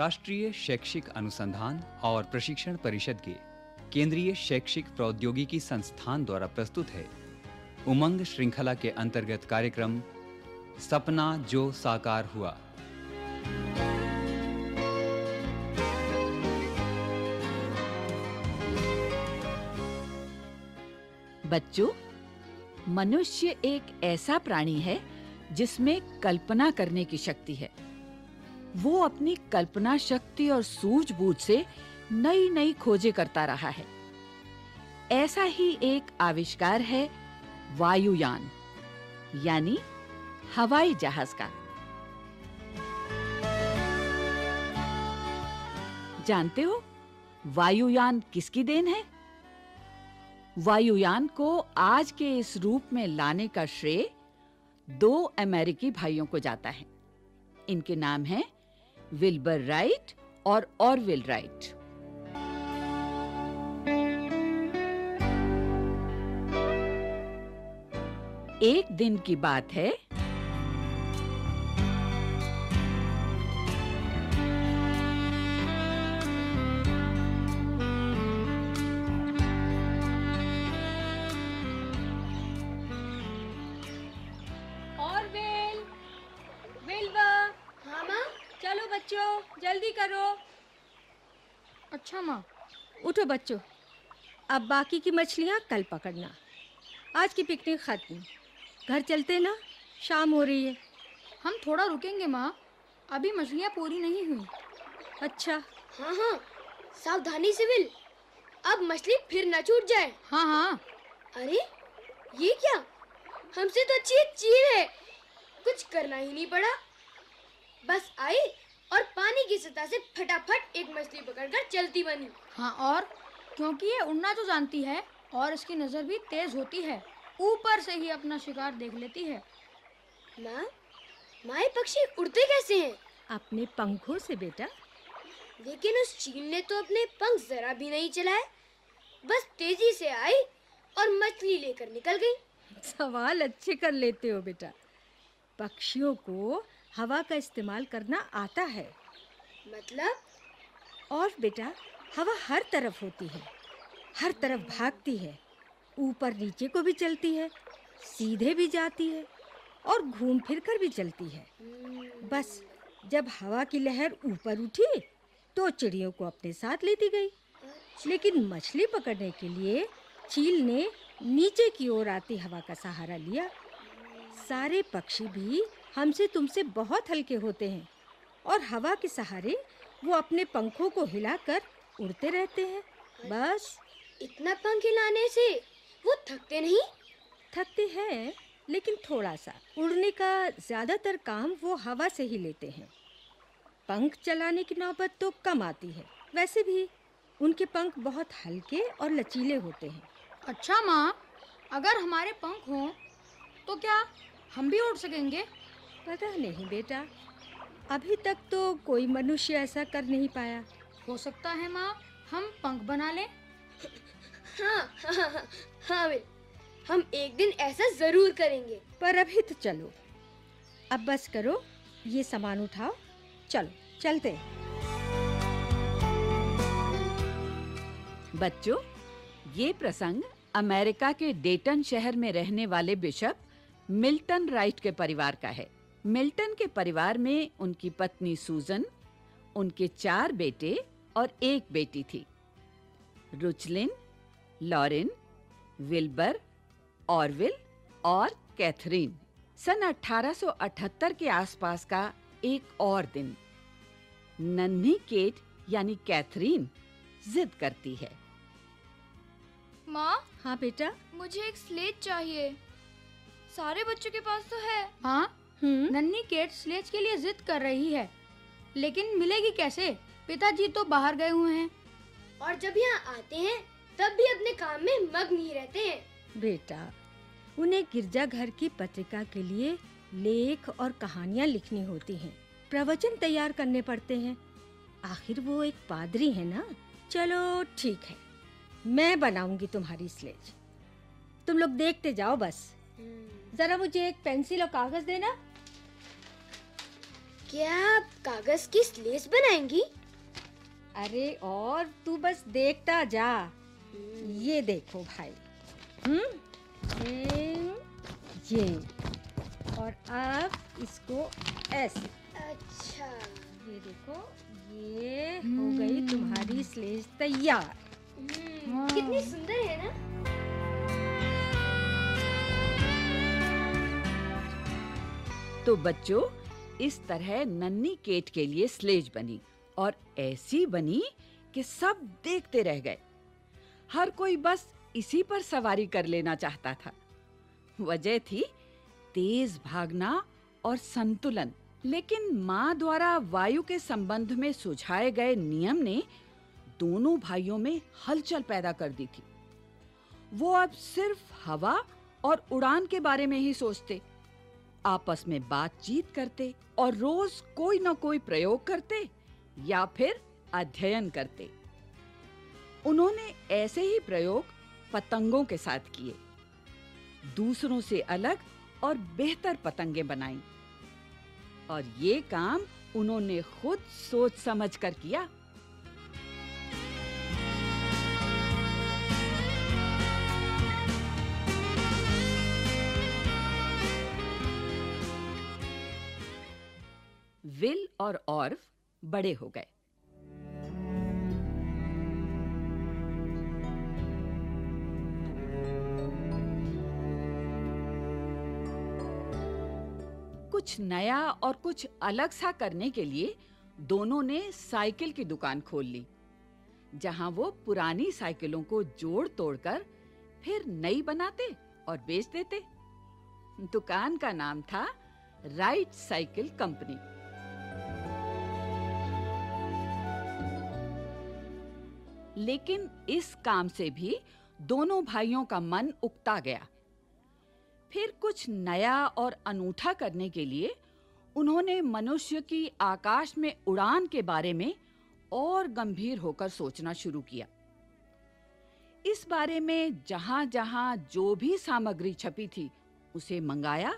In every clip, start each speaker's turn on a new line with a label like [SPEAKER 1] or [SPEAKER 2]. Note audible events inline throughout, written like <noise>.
[SPEAKER 1] राष्ट्रीय शैक्षिक अनुसंधान और प्रशिक्षण परिषद के केंद्रीय शैक्षिक प्रौद्योगिकी संस्थान द्वारा प्रस्तुत है उमंग श्रृंखला के अंतर्गत कार्यक्रम सपना जो साकार हुआ
[SPEAKER 2] बच्चों मनुष्य एक ऐसा प्राणी है जिसमें कल्पना करने की शक्ति है वो अपनी कल्पना शक्ति और सूझबूझ से नई-नई खोजें करता रहा है ऐसा ही एक आविष्कार है वायुयान यानी हवाई जहाज का जानते हो वायुयान किसकी देन है वायुयान को आज के इस रूप में लाने का श्रेय दो अमेरिकी भाइयों को जाता है इनके नाम हैं विल्बर राइट और ऑरविल राइट एक दिन की बात है
[SPEAKER 3] लो तो बच्चों अब बाकी की मछलियाँ कल पकड़ना आज की पिकनिक ख़त्म घर चलते ना शाम हो रही है हम थोड़ा रुकेंगे माँ अभी मछलियाँ पूरी नहीं
[SPEAKER 4] हुई अच्छा हाँ हाँ सावधानी से बिल अब मछली फिर ना छूट जाए हाँ हाँ अरे ये क्या हमसे तो अच्छी चील है कुछ करना ही नहीं पड़ा बस आई और पानी की सतह से फटाफट एक मछली पकड़कर चलती बनी हाँ और क्योंकि ये उड़ना तो जानती है और इसकी नज़र भी तेज़ होती है ऊपर से ही अपना शिकार देख लेती है माँ माए पक्षी उड़ते कैसे हैं अपने पंखों से बेटा लेकिन उस चील ने तो अपने पंख जरा भी नहीं चलाए बस तेजी से आई
[SPEAKER 3] और मछली लेकर निकल गई सवाल अच्छे कर लेते हो बेटा पक्षियों को हवा का इस्तेमाल करना आता है मतलब और बेटा हवा हर तरफ होती है हर तरफ भागती है ऊपर नीचे को भी चलती है सीधे भी जाती है और घूम फिर कर भी चलती है बस जब हवा की लहर ऊपर उठी तो चिड़ियों को अपने साथ लेती गई लेकिन मछली पकड़ने के लिए चील ने नीचे की ओर आती हवा का सहारा लिया सारे पक्षी भी हमसे तुमसे बहुत हल्के होते हैं और हवा के सहारे वो अपने पंखों को हिलाकर उड़ते रहते हैं बस इतना पंख हिलाने से वो थकते नहीं थकते हैं लेकिन थोड़ा सा उड़ने का ज़्यादातर काम वो हवा से ही लेते हैं पंख चलाने की नौबत तो कम आती है वैसे भी उनके पंख बहुत हल्के और लचीले होते हैं अच्छा माँ अगर हमारे पंख हों तो क्या हम भी उड़ सकेंगे पता नहीं बेटा अभी तक तो कोई मनुष्य ऐसा कर नहीं पाया हो सकता है माँ हम पंख बना ले हाँ हाँ हाँ हाँ, हाँ हम एक दिन ऐसा जरूर करेंगे पर अभी तो चलो अब बस करो ये सामान उठाओ चलो चलते
[SPEAKER 2] बच्चों ये प्रसंग अमेरिका के डेटन शहर में रहने वाले बिशप मिल्टन राइट के परिवार का है मिल्टन के परिवार में उनकी पत्नी सूजन उनके चार बेटे और एक बेटी थी रुचलिन लॉरेन विल्बर ऑरविल और कैथरीन सन 1878 के आसपास का एक और दिन नन्ही केट यानी कैथरीन जिद करती है
[SPEAKER 4] माँ हाँ बेटा मुझे एक स्लेज चाहिए सारे बच्चों के पास तो है हाँ हम्म? नन्ही केट स्लेज के लिए जिद कर रही है लेकिन मिलेगी कैसे पिताजी तो बाहर गए हुए हैं और जब यहाँ आते हैं तब भी
[SPEAKER 3] अपने काम में मग्न ही रहते हैं बेटा उन्हें गिरजाघर की पत्रिका के लिए लेख और कहानियाँ लिखनी होती हैं प्रवचन तैयार करने पड़ते हैं आखिर वो एक पादरी है ना चलो ठीक है मैं बनाऊंगी तुम्हारी स्लेज तुम लोग देखते जाओ बस हम्म। जरा मुझे एक पेंसिल और कागज देना क्या आप कागज की स्लेज बनाएंगी अरे और तू बस देखता जा हम्म। ये देखो भाई हम्म? हम्म ये और अब इसको ऐसे अच्छा ये देखो ये हो गई हम्म। तुम्हारी स्लेज तैयार हाँ। कितनी सुंदर है ना
[SPEAKER 2] तो बच्चों इस तरह नन्नी केट के लिए स्लेज बनी और ऐसी बनी कि सब देखते रह गए हर कोई बस इसी पर सवारी कर लेना चाहता था वजह थी तेज भागना और संतुलन लेकिन मां द्वारा वायु के संबंध में सुझाए गए नियम ने दोनों भाइयों में हलचल पैदा कर दी थी वो अब सिर्फ हवा और उड़ान के बारे में ही सोचते आपस में बातचीत करते और रोज कोई ना कोई प्रयोग करते या फिर अध्ययन करते उन्होंने ऐसे ही प्रयोग पतंगों के साथ किए दूसरों से अलग और बेहतर पतंगे बनाई और ये काम उन्होंने खुद सोच समझ कर किया विल और ऑर्फ बड़े हो गए कुछ नया और कुछ अलग सा करने के लिए दोनों ने साइकिल की दुकान खोल ली जहां वो पुरानी साइकिलों को जोड़ तोड़कर फिर नई बनाते और बेच देते दुकान का नाम था राइट साइकिल कंपनी लेकिन इस काम से भी दोनों भाइयों का मन उकता गया फिर कुछ नया और अनूठा करने के लिए उन्होंने मनुष्य की आकाश में उड़ान के बारे में और गंभीर होकर सोचना शुरू किया इस बारे में जहां-जहां जो भी सामग्री छपी थी उसे मंगाया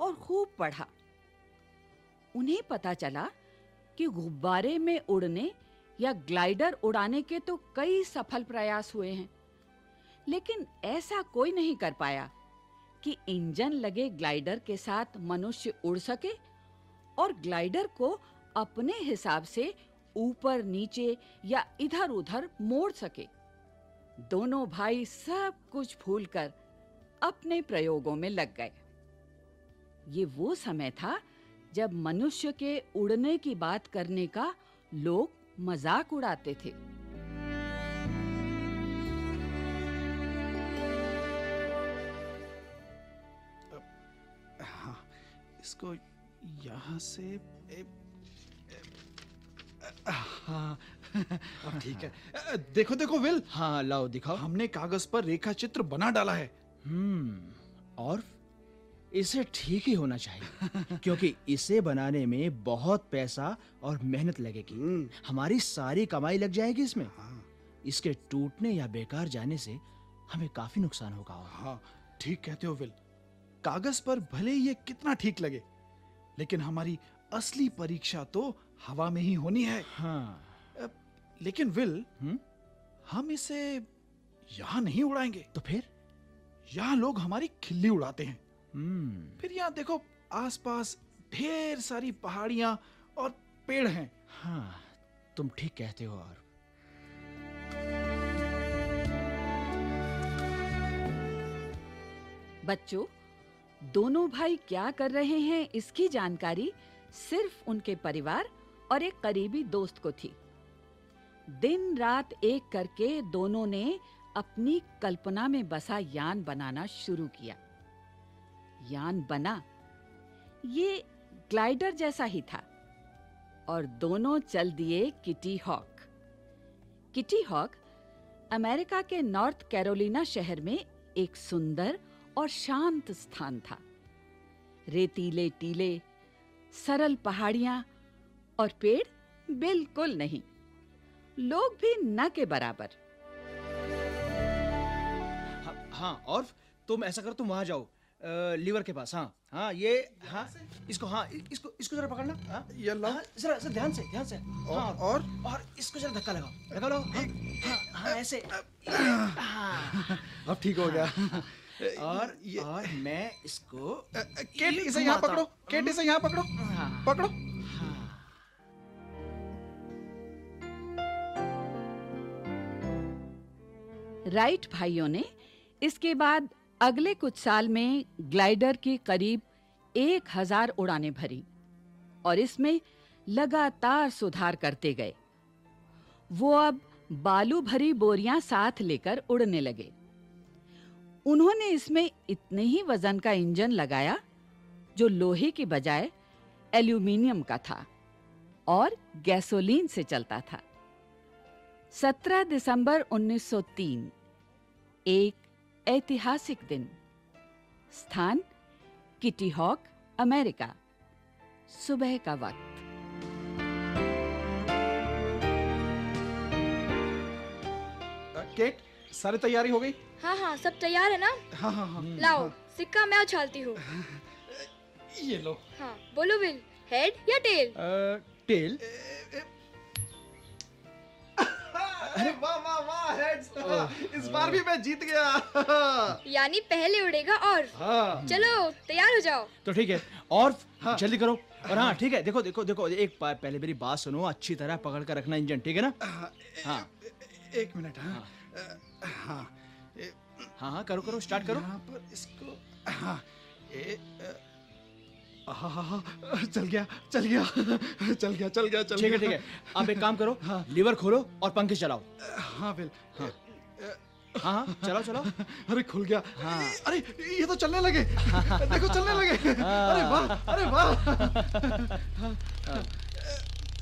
[SPEAKER 2] और खूब पढ़ा उन्हें पता चला कि गुब्बारे में उड़ने या ग्लाइडर उड़ाने के तो कई सफल प्रयास हुए हैं लेकिन ऐसा कोई नहीं कर पाया कि इंजन लगे ग्लाइडर के साथ मनुष्य उड़ सके और ग्लाइडर को अपने हिसाब से ऊपर नीचे या इधर उधर मोड़ सके दोनों भाई सब कुछ भूलकर अपने प्रयोगों में लग गए ये वो समय था जब मनुष्य के उड़ने की बात करने का लोग मजाक उड़ाते थे
[SPEAKER 5] हाँ, इसको यहां से ए, हाँ ठीक है देखो देखो विल हाँ लाओ दिखाओ हमने कागज पर रेखा चित्र बना डाला है हम्म और इसे ठीक ही होना चाहिए <laughs> क्योंकि इसे बनाने में बहुत पैसा और मेहनत लगेगी हम्म। हमारी सारी कमाई लग जाएगी इसमें हाँ। इसके टूटने या बेकार जाने से हमें काफी नुकसान होगा हाँ ठीक कहते हो विल कागज पर भले ये कितना ठीक लगे लेकिन हमारी असली परीक्षा तो हवा में ही होनी है हाँ लेकिन विल हुँ? हम्म? हम इसे यहाँ नहीं उड़ाएंगे तो फिर यहाँ लोग हमारी खिल्ली उड़ाते हैं हम्म। फिर यहाँ देखो आसपास ढेर सारी पहाड़ियां और पेड़ हैं हाँ तुम ठीक कहते हो और
[SPEAKER 2] बच्चों दोनों भाई क्या कर रहे हैं इसकी जानकारी सिर्फ उनके परिवार और एक करीबी दोस्त को थी दिन रात एक करके दोनों ने अपनी कल्पना में बसा यान बनाना शुरू किया यान बना ये ग्लाइडर जैसा ही था और दोनों चल दिए Kitty Hawk Kitty Hawk America के नॉर्थ कैरोलिना शहर में एक सुंदर और शांत स्थान था रेतीले टीले सरल पहाड़ियां और पेड़ बिल्कुल नहीं लोग भी न के बराबर
[SPEAKER 5] हां हाँ, हाँ और तुम ऐसा करो तुम वहां जाओ लीवर के पास हाँ हाँ ये हाँ इसको हाँ इसको इसको जरा पकड़ना हाँ ये ला हाँ, जरा सर ध्यान से ध्यान से और हाँ, और और इसको जरा धक्का लगाओ लगा लो हाँ, हाँ, ऐसे अब ठीक हो गया और और मैं इसको केट इसे यहाँ पकड़ो केट इसे यहाँ पकड़ो पकड़ो
[SPEAKER 2] राइट भाइयों ने इसके बाद अगले कुछ साल में ग्लाइडर की करीब एक हजार उड़ानें भरी और इसमें लगातार सुधार करते गए वो अब बालू भरी बोरियां साथ लेकर उड़ने लगे उन्होंने इसमें इतने ही वजन का इंजन लगाया जो लोहे की बजाय एल्यूमिनियम का था और गैसोलीन से चलता था 17 दिसंबर 1903 एक ऐतिहासिक दिन स्थान किटी हॉक अमेरिका सुबह का वक्त
[SPEAKER 5] केट सारी तैयारी
[SPEAKER 4] हो गई हां हां सब तैयार है ना हां हां हां लाओ हा, सिक्का मैं उछालती हूं ये लो हां बोलो विल हेड या टेल
[SPEAKER 5] आ, टेल
[SPEAKER 4] अरे <laughs> वाह वाह वाह हेड्स इस बार भी मैं जीत गया <laughs> यानी पहले उड़ेगा और
[SPEAKER 5] हाँ। चलो तैयार हो जाओ तो ठीक है और हाँ। जल्दी करो और हाँ, हाँ ठीक है देखो देखो देखो एक बार पहले मेरी बात सुनो अच्छी तरह पकड़ कर रखना इंजन ठीक है ना हाँ, हाँ। एक मिनट हाँ।, हाँ हाँ हाँ हाँ करो करो स्टार्ट करो यहाँ पर इसको हाँ चल गया चल गया चल गया चल गया ठीक है ठीक है आप एक काम करो हाँ लीवर खोलो और पंखे चलाओ हाँ बिल हाँ हाँ हाँ चलाओ चलाओ अरे खुल गया हाँ अरे ये तो चलने लगे देखो चलने लगे हाँ। अरे वाह अरे वाह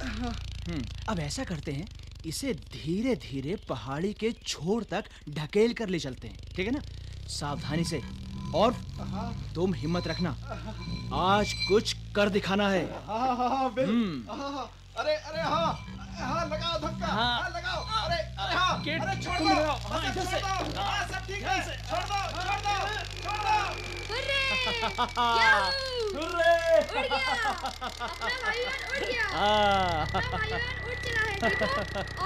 [SPEAKER 3] हम्म,
[SPEAKER 5] अब ऐसा करते हैं इसे धीरे धीरे पहाड़ी के छोर तक ढकेल कर ले चलते हैं ठीक है ना सावधानी से और तुम हिम्मत रखना आज कुछ कर दिखाना है हाँ, हम्म। हाँ, अरे अरे हाँ, लगाओ धक्का लगाओ अरे अरे अरे छोड़ दो
[SPEAKER 4] सब ठीक है छोड़ दो छोड़ दो हुर्रे उड़ गया अपना उड़
[SPEAKER 1] गया अपना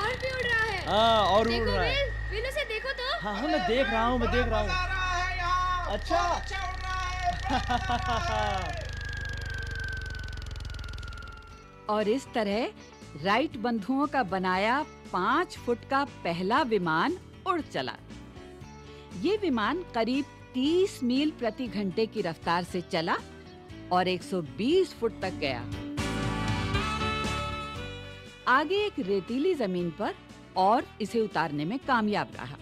[SPEAKER 4] उड़ चला है देखो और भी उड़ रहा है और उड़ रहा है देखो तो हाँ मैं देख रहा हूँ मैं देख रहा हूँ अच्छा, अच्छा
[SPEAKER 2] रहा है और इस तरह राइट बंधुओं का बनाया पांच फुट का पहला विमान उड़ चला ये विमान करीब 30 मील प्रति घंटे की रफ्तार से चला और 120 फुट तक गया आगे एक रेतीली जमीन पर और इसे उतारने में कामयाब रहा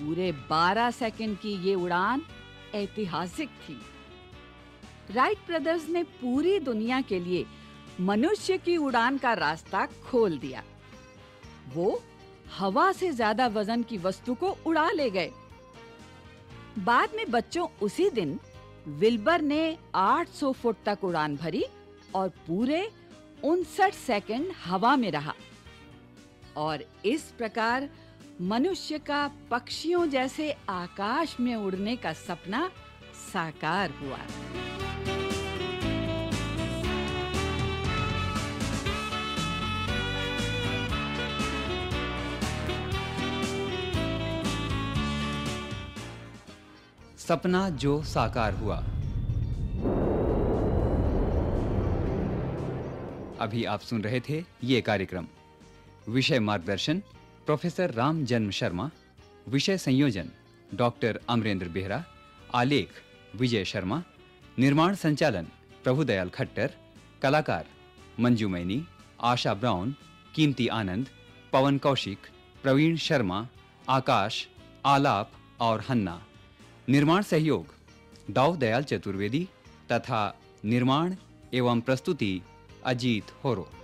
[SPEAKER 2] पूरे 12 सेकंड की ये उड़ान ऐतिहासिक थी राइट ब्रदर्स ने पूरी दुनिया के लिए मनुष्य की उड़ान का रास्ता खोल दिया वो हवा से ज्यादा वजन की वस्तु को उड़ा ले गए बाद में बच्चों उसी दिन विल्बर ने 800 फुट तक उड़ान भरी और पूरे उनसठ सेकंड हवा में रहा और इस प्रकार मनुष्य का पक्षियों जैसे आकाश में उड़ने का सपना साकार हुआ
[SPEAKER 1] सपना जो साकार हुआ अभी आप सुन रहे थे ये कार्यक्रम विषय मार्गदर्शन प्रोफेसर राम जन्म शर्मा विषय संयोजन डॉक्टर अमरेंद्र बेहरा आलेख विजय शर्मा निर्माण संचालन प्रभुदयाल खट्टर कलाकार मंजू मैनी आशा ब्राउन कीमती आनंद पवन कौशिक प्रवीण शर्मा आकाश आलाप और हन्ना निर्माण सहयोग दाव दयाल चतुर्वेदी तथा निर्माण एवं प्रस्तुति अजीत होरो